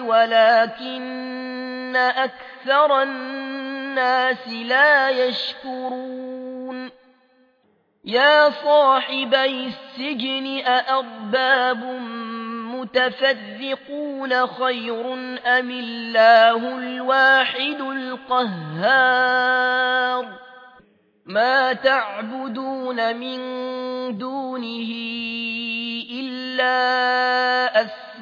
ولكن أكثر الناس لا يشكرون. يا صاحبي السجن أأرباب متفرقون خير أم الله الواحد القهار؟ ما تعبدون من دونه إلا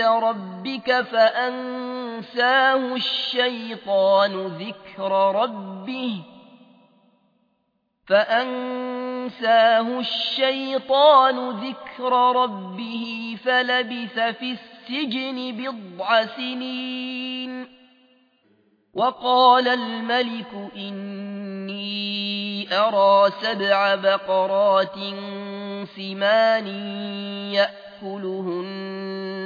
ربك فأنساه الشيطان ذكر ربه. فأنساه الشيطان ذكر ربه فلبث في السجن بضع سنين. وقال الملك إني أرى سبع بقرات سمان يأكلهن